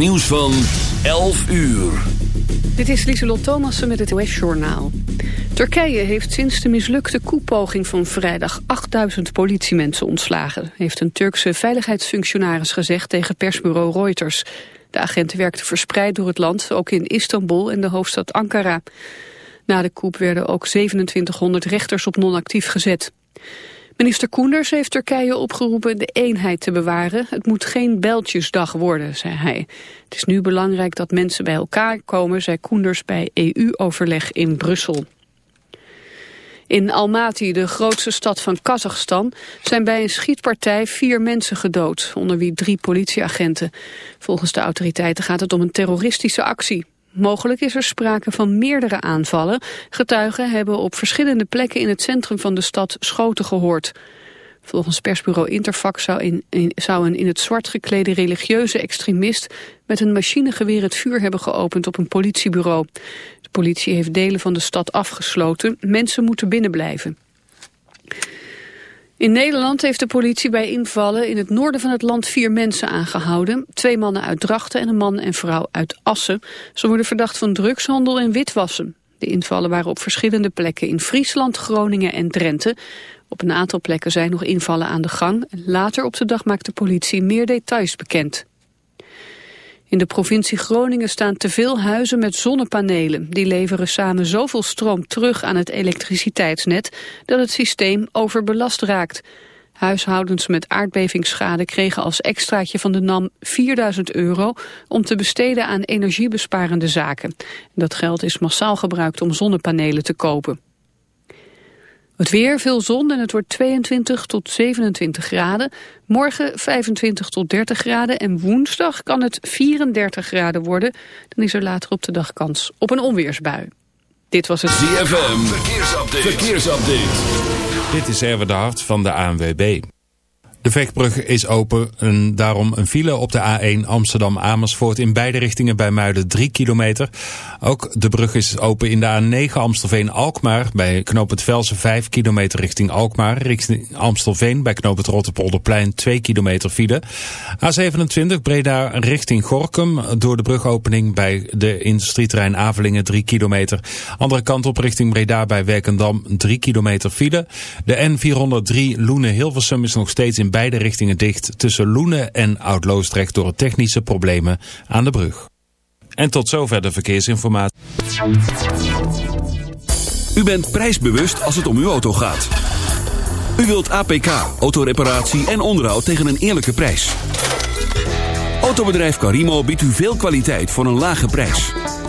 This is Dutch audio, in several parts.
nieuws van 11 uur. Dit is Lieselot Thomassen met het OS-journaal. Turkije heeft sinds de mislukte koepoging van vrijdag 8000 politiemensen ontslagen, heeft een Turkse veiligheidsfunctionaris gezegd tegen persbureau Reuters. De agenten werkten verspreid door het land, ook in Istanbul en de hoofdstad Ankara. Na de koep werden ook 2700 rechters op non-actief gezet. Minister Koenders heeft Turkije opgeroepen de eenheid te bewaren. Het moet geen beltjesdag worden, zei hij. Het is nu belangrijk dat mensen bij elkaar komen, zei Koenders bij EU-overleg in Brussel. In Almaty, de grootste stad van Kazachstan, zijn bij een schietpartij vier mensen gedood, onder wie drie politieagenten. Volgens de autoriteiten gaat het om een terroristische actie. Mogelijk is er sprake van meerdere aanvallen. Getuigen hebben op verschillende plekken in het centrum van de stad schoten gehoord. Volgens persbureau Interfax zou, in, zou een in het zwart geklede religieuze extremist met een machinegeweer het vuur hebben geopend op een politiebureau. De politie heeft delen van de stad afgesloten. Mensen moeten binnenblijven. In Nederland heeft de politie bij invallen in het noorden van het land vier mensen aangehouden. Twee mannen uit Drachten en een man en vrouw uit Assen. Ze worden verdacht van drugshandel en witwassen. De invallen waren op verschillende plekken in Friesland, Groningen en Drenthe. Op een aantal plekken zijn nog invallen aan de gang. Later op de dag maakt de politie meer details bekend. In de provincie Groningen staan te veel huizen met zonnepanelen. Die leveren samen zoveel stroom terug aan het elektriciteitsnet dat het systeem overbelast raakt. Huishoudens met aardbevingsschade kregen als extraatje van de NAM 4000 euro om te besteden aan energiebesparende zaken. Dat geld is massaal gebruikt om zonnepanelen te kopen. Het weer, veel zon en het wordt 22 tot 27 graden. Morgen 25 tot 30 graden en woensdag kan het 34 graden worden. Dan is er later op de dag kans op een onweersbui. Dit was het ZFM, verkeersupdate. verkeersupdate. Dit is Erwin de Hart van de ANWB. De Vechtbrug is open en daarom een file op de A1 Amsterdam-Amersfoort in beide richtingen bij Muiden 3 kilometer. Ook de brug is open in de A9 Amstelveen-Alkmaar bij knooppunt Velsen 5 kilometer richting Alkmaar. Richting Amstelveen bij knooppunt Rotterpolderplein 2 kilometer file. A27 Breda richting Gorkum door de brugopening bij de industrieterrein Avelingen 3 kilometer. Andere kant op richting Breda bij Werkendam 3 kilometer file. De N403 Loenen-Hilversum is nog steeds in beide richtingen dicht tussen Loenen en Oud-Loosdrecht door technische problemen aan de brug. En tot zover de verkeersinformatie. U bent prijsbewust als het om uw auto gaat. U wilt APK, autoreparatie en onderhoud tegen een eerlijke prijs. Autobedrijf Carimo biedt u veel kwaliteit voor een lage prijs.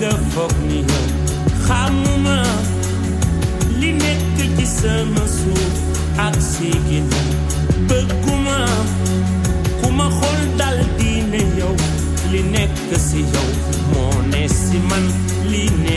de fokniyo xamuma li nekk ci sama suuf ak sigina bëgguma ku ma xool dal diine yow li nekk si yow moo si man li ne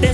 There's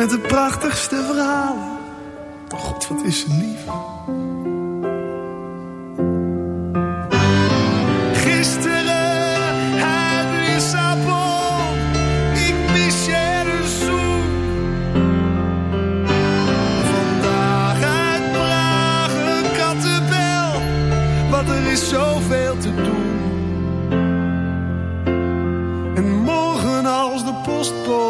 Met de prachtigste verhalen. Oh god, wat is ze lief. Gisteren uit sabo. ik mis je dus de zoen. Vandaag uit Praag een kattenbel, want er is zoveel te doen. En morgen als de postbode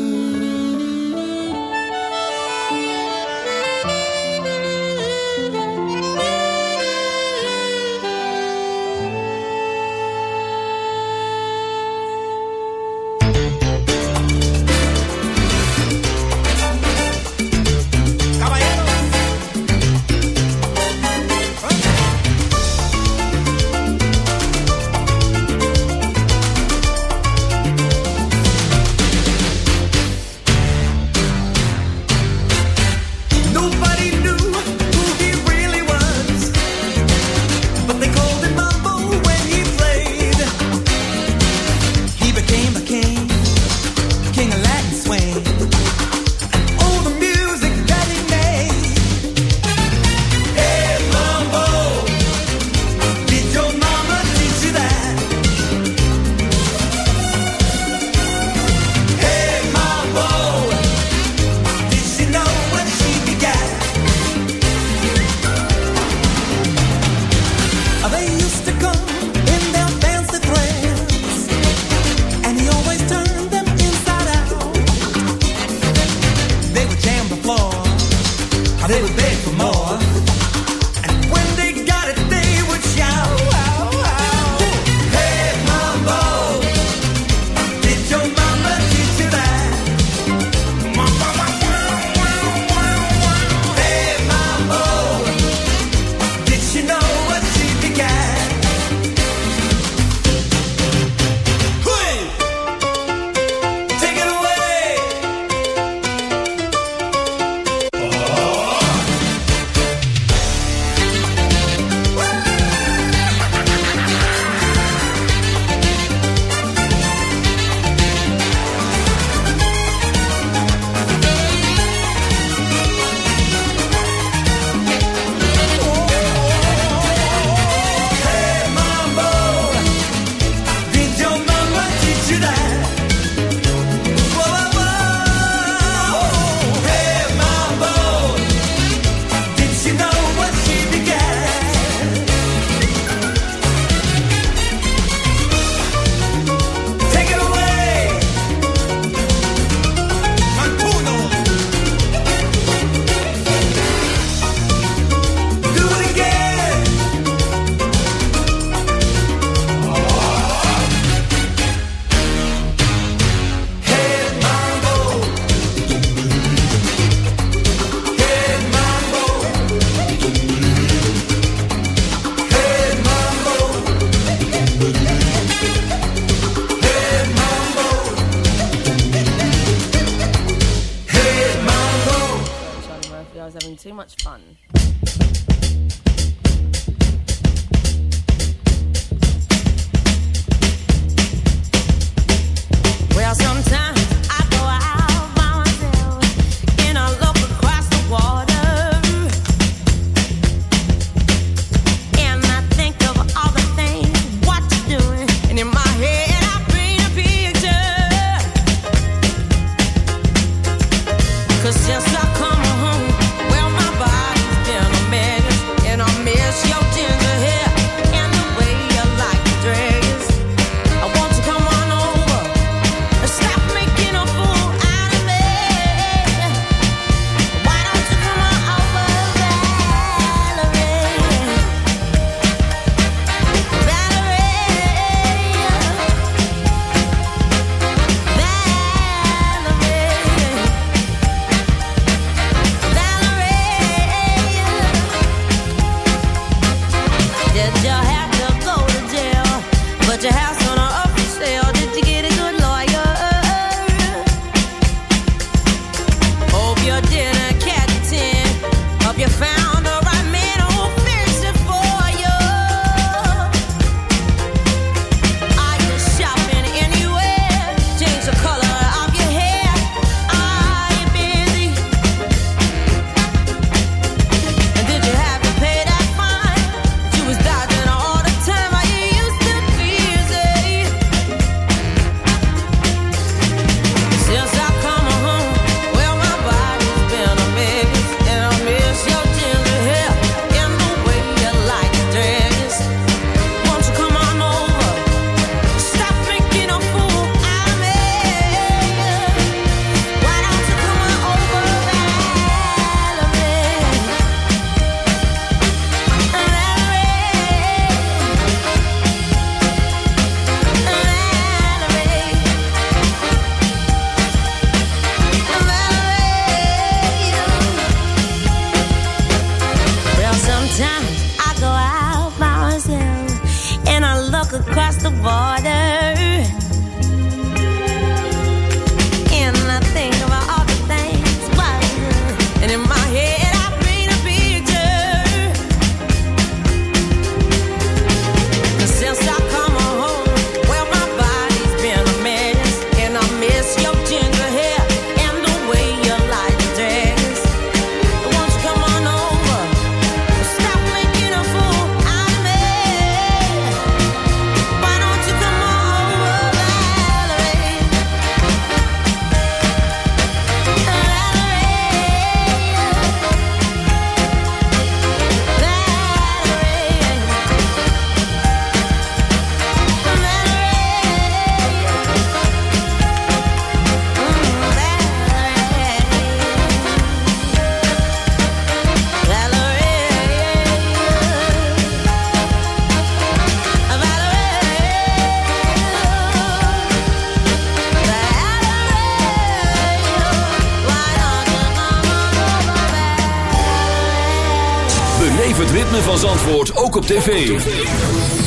Ritme van Zandvoort ook op tv.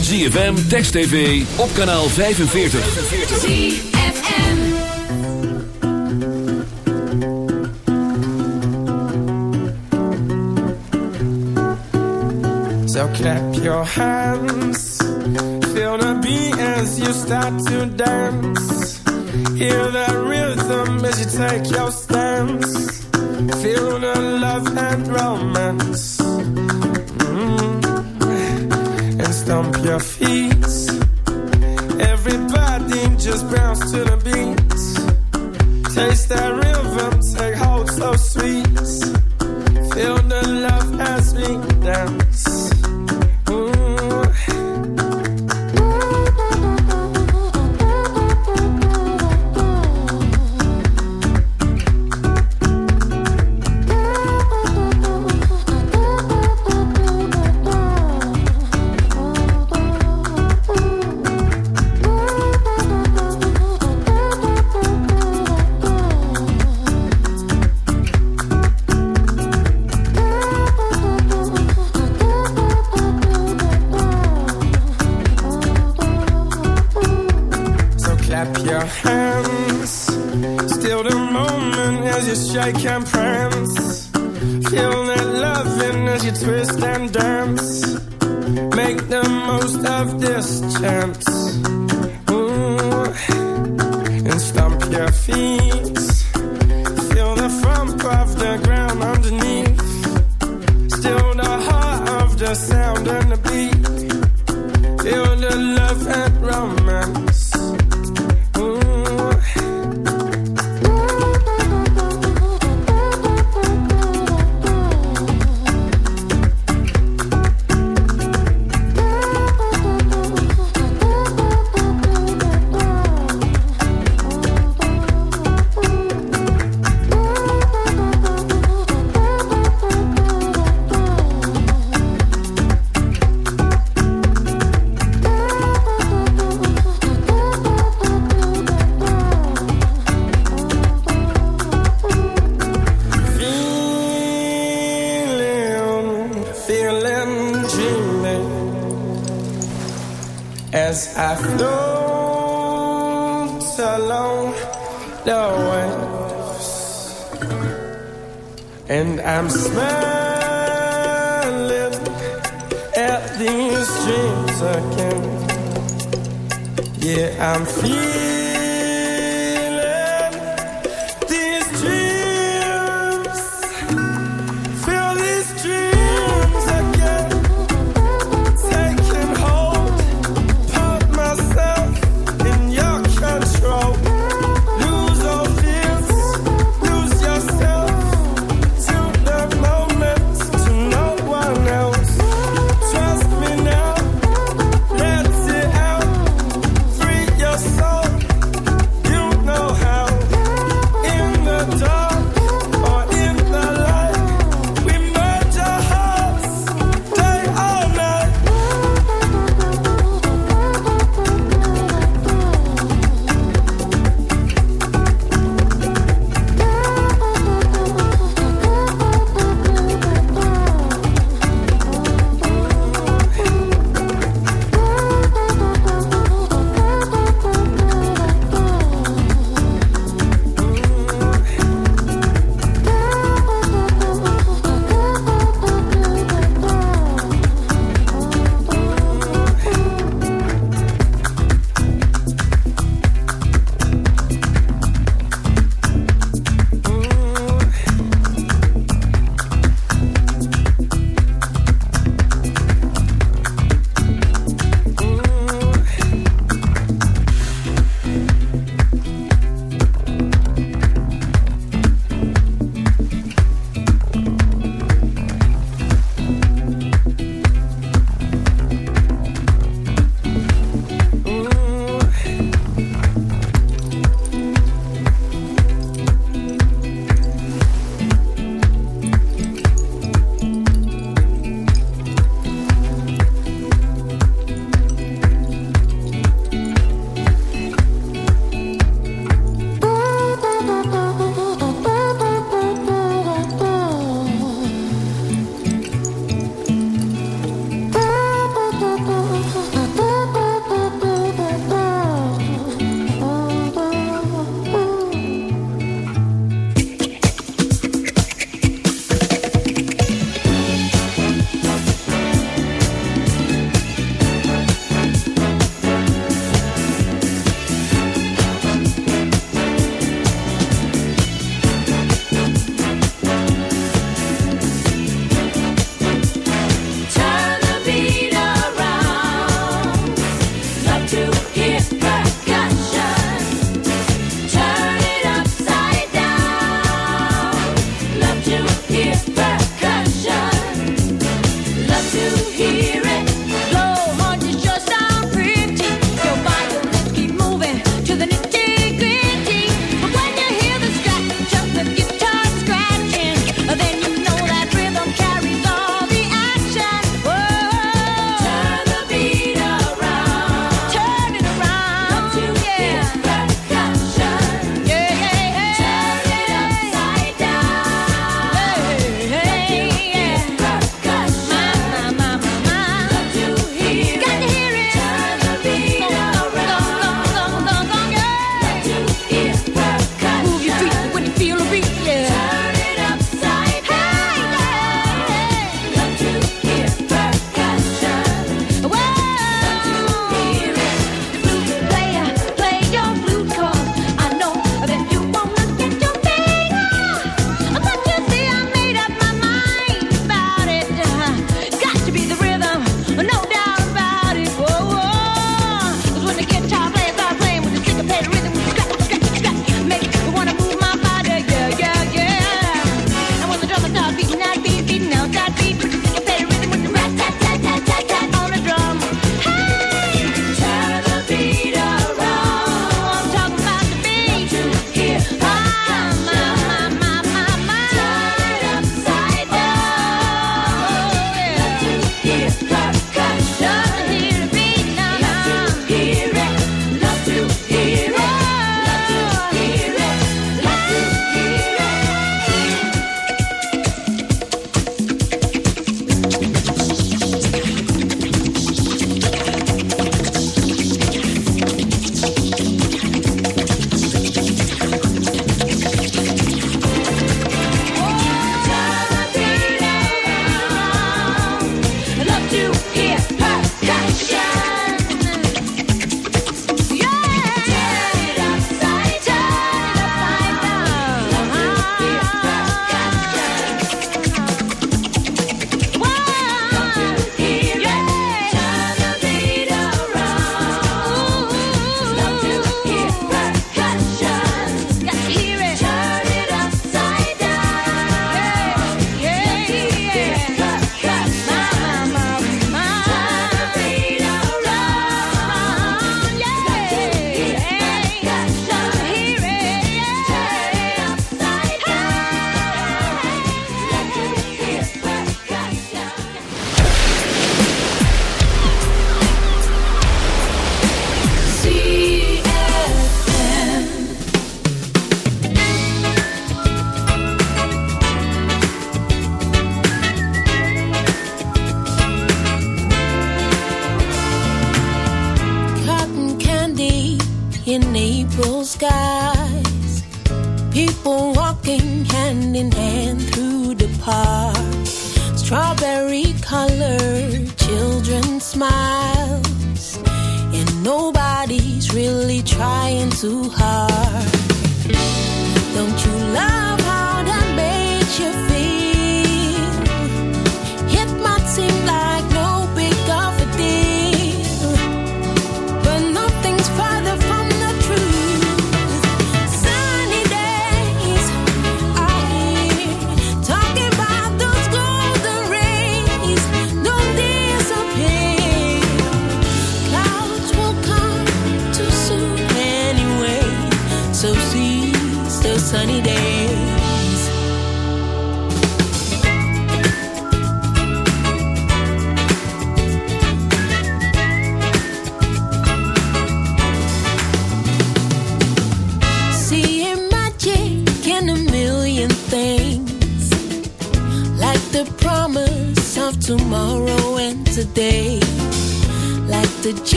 ZFM, Text TV, op kanaal 45. So clap your hands, feel the beat as you start to dance. Hear that rhythm as you take your stance. Feel the love and romance. And stomp your feet. Feel the thump of the ground underneath. Still the heart of the sound and the beat. Feel the love and romance.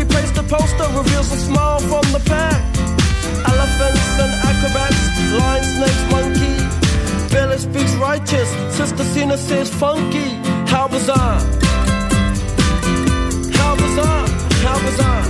replace the poster, reveals a smile from the pack. Elephants and acrobats, lion, snakes, monkey. Village speaks righteous, Sister Cena says funky. How bizarre! How bizarre! How bizarre!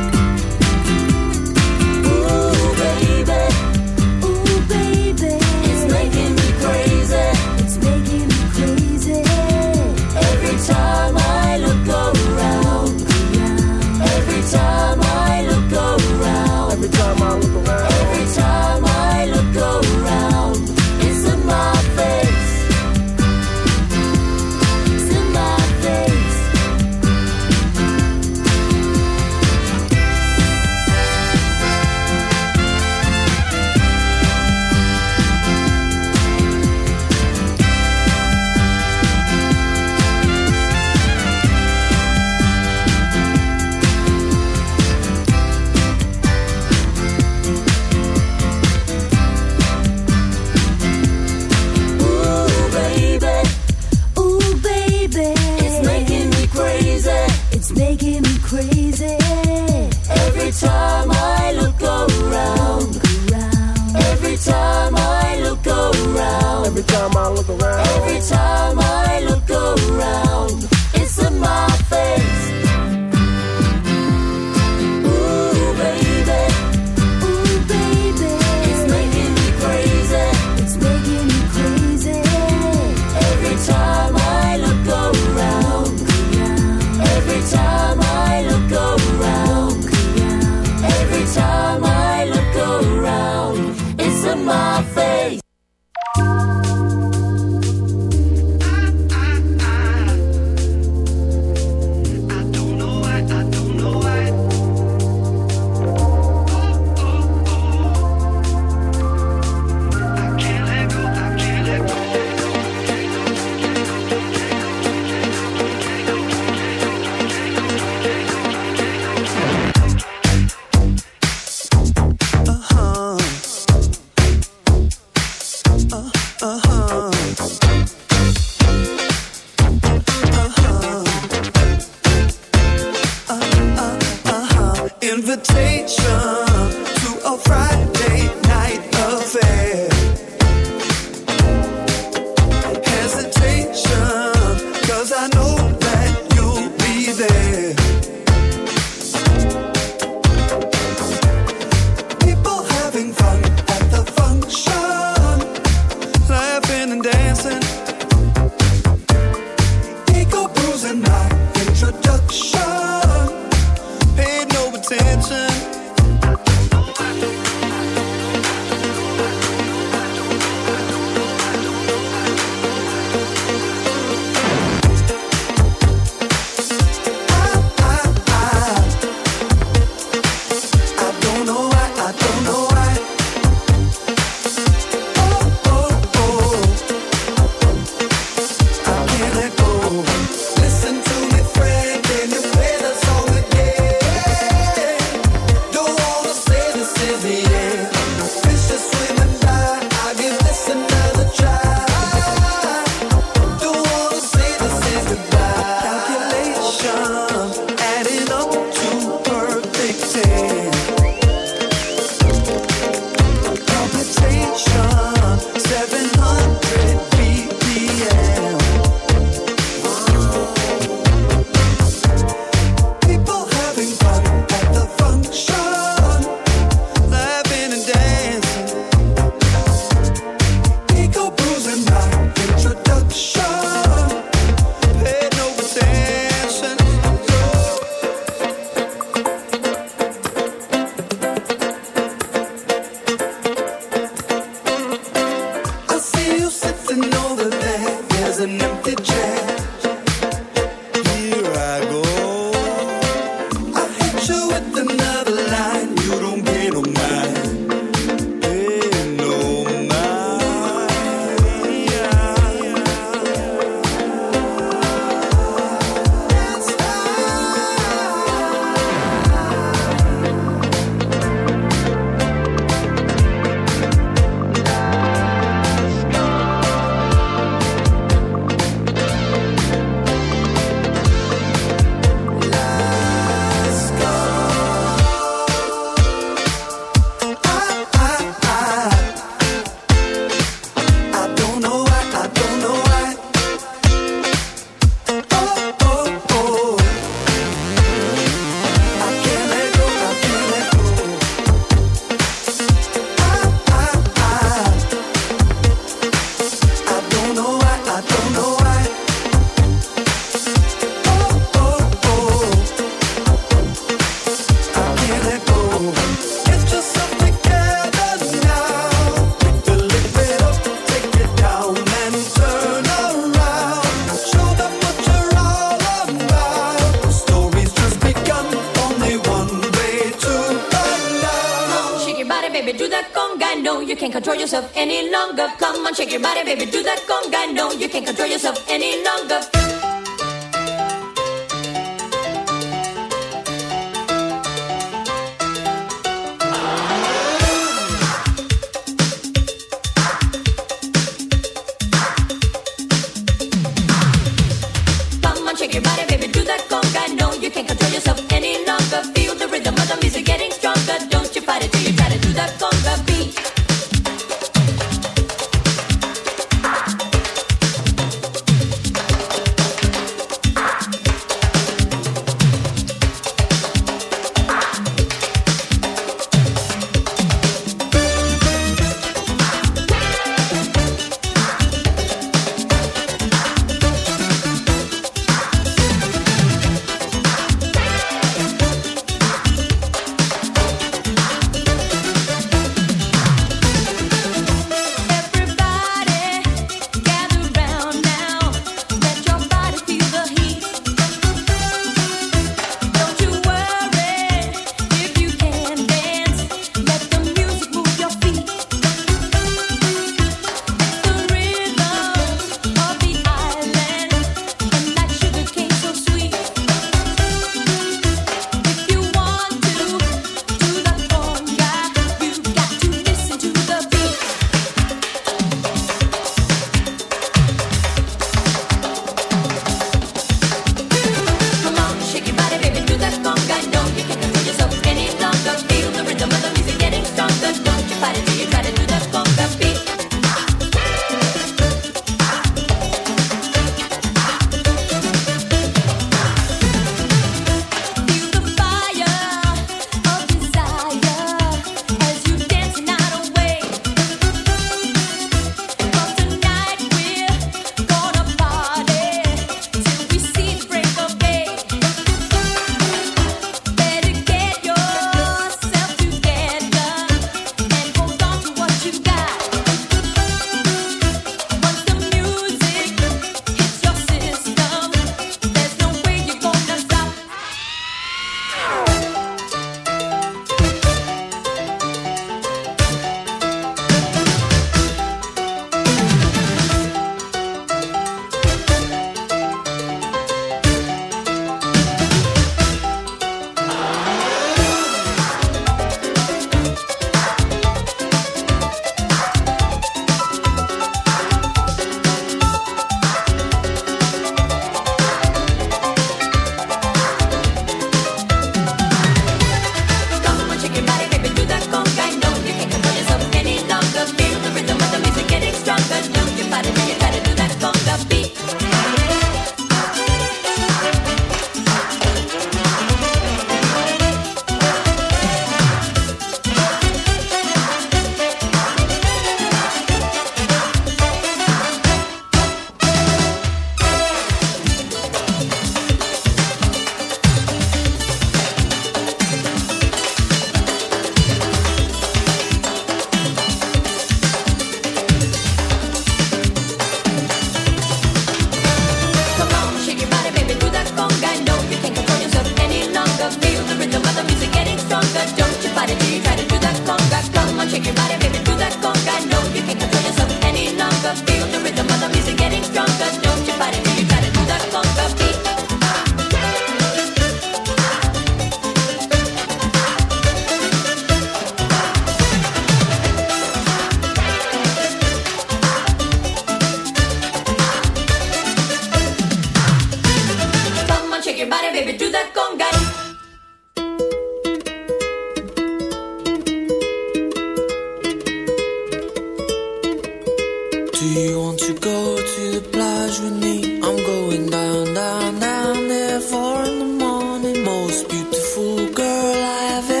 Most beautiful girl I have ever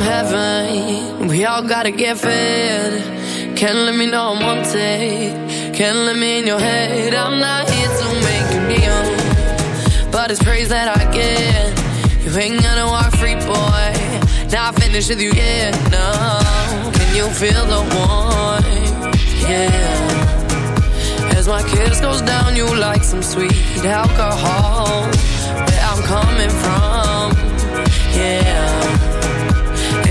heaven. We all gotta get fed. Can't let me know I'm on take. Can't let me in your head. I'm not here to make you kneel, but it's praise that I get. You ain't gonna walk free, boy. Not finished with you yet, no. Can you feel the warmth? Yeah. As my kiss goes down, you like some sweet alcohol. Where I'm coming from, yeah